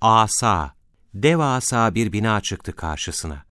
asa, devasa bir bina çıktı karşısına.